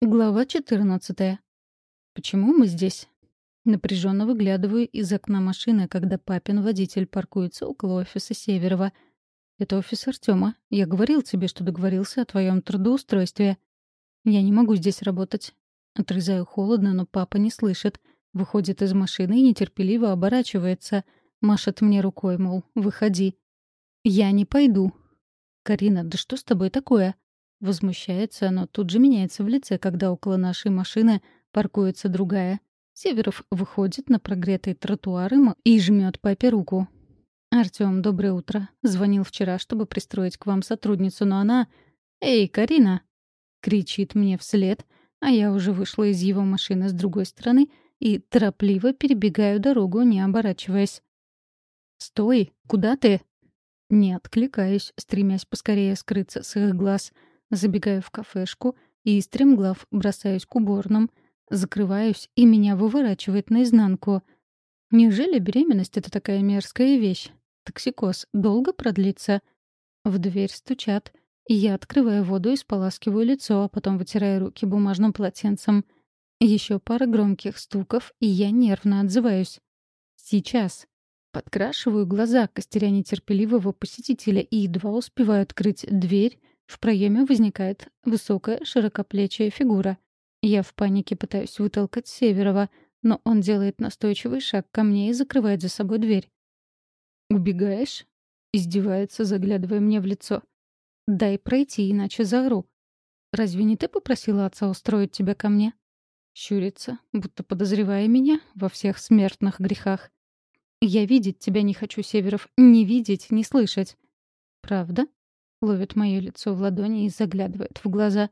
Глава 14. Почему мы здесь? Напряженно выглядываю из окна машины, когда папин водитель паркуется около офиса Северова. Это офис Артема. Я говорил тебе, что договорился о твоем трудоустройстве. Я не могу здесь работать. Отрезаю холодно, но папа не слышит. Выходит из машины и нетерпеливо оборачивается. Машет мне рукой, мол, выходи. Я не пойду. Карина, да что с тобой такое? Возмущается, но тут же меняется в лице, когда около нашей машины паркуется другая. Северов выходит на прогретый тротуар и жмет папе руку. «Артём, доброе утро. Звонил вчера, чтобы пристроить к вам сотрудницу, но она... Эй, Карина!» Кричит мне вслед, а я уже вышла из его машины с другой стороны и торопливо перебегаю дорогу, не оборачиваясь. «Стой! Куда ты?» Не откликаюсь, стремясь поскорее скрыться с их глаз — Забегаю в кафешку и, стремглав, бросаюсь к уборным, закрываюсь, и меня выворачивает наизнанку. Неужели беременность — это такая мерзкая вещь? Токсикоз долго продлится? В дверь стучат, и я открываю воду и споласкиваю лицо, а потом вытираю руки бумажным полотенцем. Еще пара громких стуков, и я нервно отзываюсь. Сейчас. Подкрашиваю глаза, костеря нетерпеливого посетителя, и едва успеваю открыть дверь, в проеме возникает высокая, широкоплечая фигура. Я в панике пытаюсь вытолкать Северова, но он делает настойчивый шаг ко мне и закрывает за собой дверь. «Убегаешь?» — издевается, заглядывая мне в лицо. «Дай пройти, иначе заору». «Разве не ты попросила отца устроить тебя ко мне?» Щурится, будто подозревая меня во всех смертных грехах. «Я видеть тебя не хочу, Северов, не видеть, не слышать». «Правда?» Ловит мое лицо в ладони и заглядывает в глаза.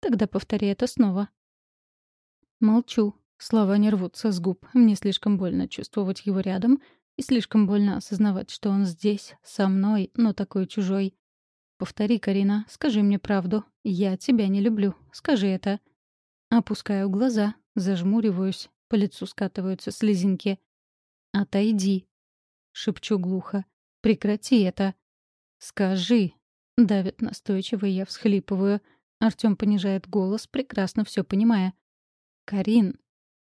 Тогда повтори это снова. Молчу. Слова не рвутся с губ. Мне слишком больно чувствовать его рядом и слишком больно осознавать, что он здесь, со мной, но такой чужой. Повтори, Карина, скажи мне правду. Я тебя не люблю. Скажи это. Опускаю глаза, зажмуриваюсь, по лицу скатываются слезинки. «Отойди», — шепчу глухо. «Прекрати это». «Скажи», Давит настойчиво, и я всхлипываю. Артём понижает голос, прекрасно всё понимая. «Карин!»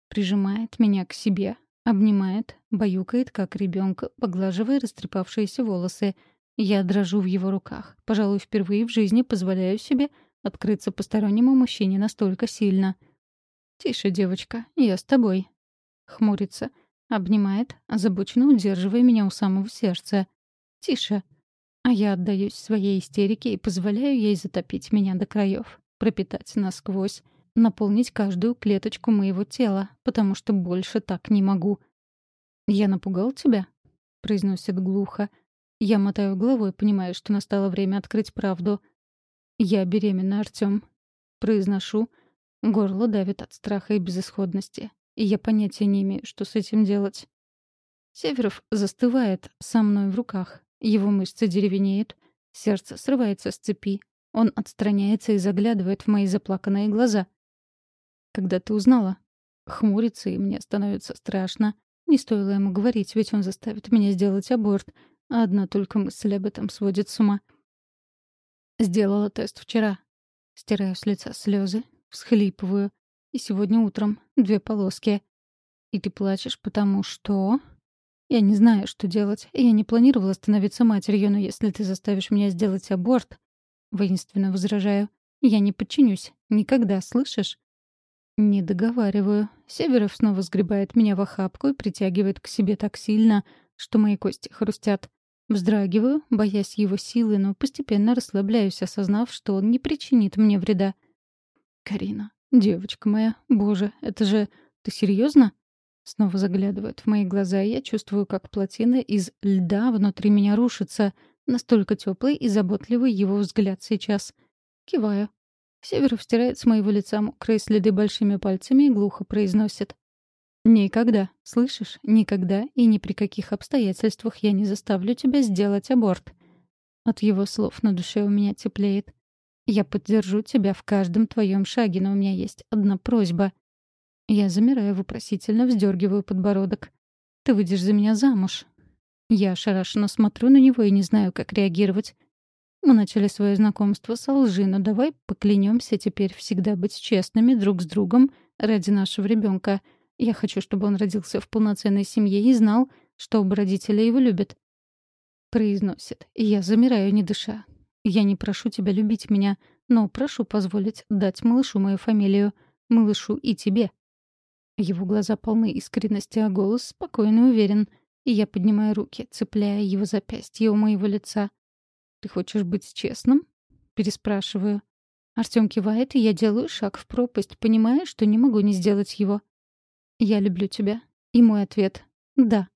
Прижимает меня к себе, обнимает, баюкает, как ребёнка, поглаживая растрепавшиеся волосы. Я дрожу в его руках. Пожалуй, впервые в жизни позволяю себе открыться постороннему мужчине настолько сильно. «Тише, девочка, я с тобой». Хмурится, обнимает, озабоченно удерживая меня у самого сердца. «Тише». А я отдаюсь своей истерике и позволяю ей затопить меня до краев, пропитать насквозь, наполнить каждую клеточку моего тела, потому что больше так не могу. «Я напугал тебя?» — произносит глухо. Я мотаю головой, понимая, что настало время открыть правду. «Я беременна, Артём». Произношу. Горло давит от страха и безысходности. И я понятия не имею, что с этим делать. Северов застывает со мной в руках, его мышцы деревенеют, сердце срывается с цепи. Он отстраняется и заглядывает в мои заплаканные глаза. «Когда ты узнала?» Хмурится, и мне становится страшно. Не стоило ему говорить, ведь он заставит меня сделать аборт. А одна только мысль об этом сводит с ума. Сделала тест вчера. Стираю с лица слезы, всхлипываю. И сегодня утром две полоски. И ты плачешь, потому что... Я не знаю, что делать. Я не планировала становиться матерью, но если ты заставишь меня сделать аборт, воинственно возражаю, я не подчинюсь. Никогда, слышишь? Не договариваю. Северов снова сгребает меня в охапку и притягивает к себе так сильно, что мои кости хрустят. Вздрагиваю, боясь его силы, но постепенно расслабляюсь, осознав, что он не причинит мне вреда. «Карина, девочка моя, боже, это же... Ты серьезно? Снова заглядывает в мои глаза, и я чувствую, как плотина из льда внутри меня рушится. Настолько теплый и заботливый его взгляд сейчас. Киваю. Северов стирает с моего лица мокрые следы большими пальцами и глухо произносит. «Никогда, слышишь? Никогда и ни при каких обстоятельствах я не заставлю тебя сделать аборт». От его слов на душе у меня теплеет. «Я поддержу тебя в каждом твоем шаге, но у меня есть одна просьба — я замираю, вопросительно вздергиваю подбородок. «Ты выйдешь за меня замуж?» Я ошарашенно смотрю на него и не знаю, как реагировать. Мы начали свое знакомство с лжи, но давай поклянемся теперь всегда быть честными друг с другом ради нашего ребенка. Я хочу, чтобы он родился в полноценной семье и знал, что оба родителя его любят. Произносит. Я замираю, не дыша. Я не прошу тебя любить меня, но прошу позволить дать малышу мою фамилию. Малышу и тебе. Его глаза полны искренности, а голос спокойно уверен. И я поднимаю руки, цепляя его запястье у моего лица. «Ты хочешь быть честным?» Переспрашиваю. Артём кивает, и я делаю шаг в пропасть, понимая, что не могу не сделать его. «Я люблю тебя». И мой ответ — «Да».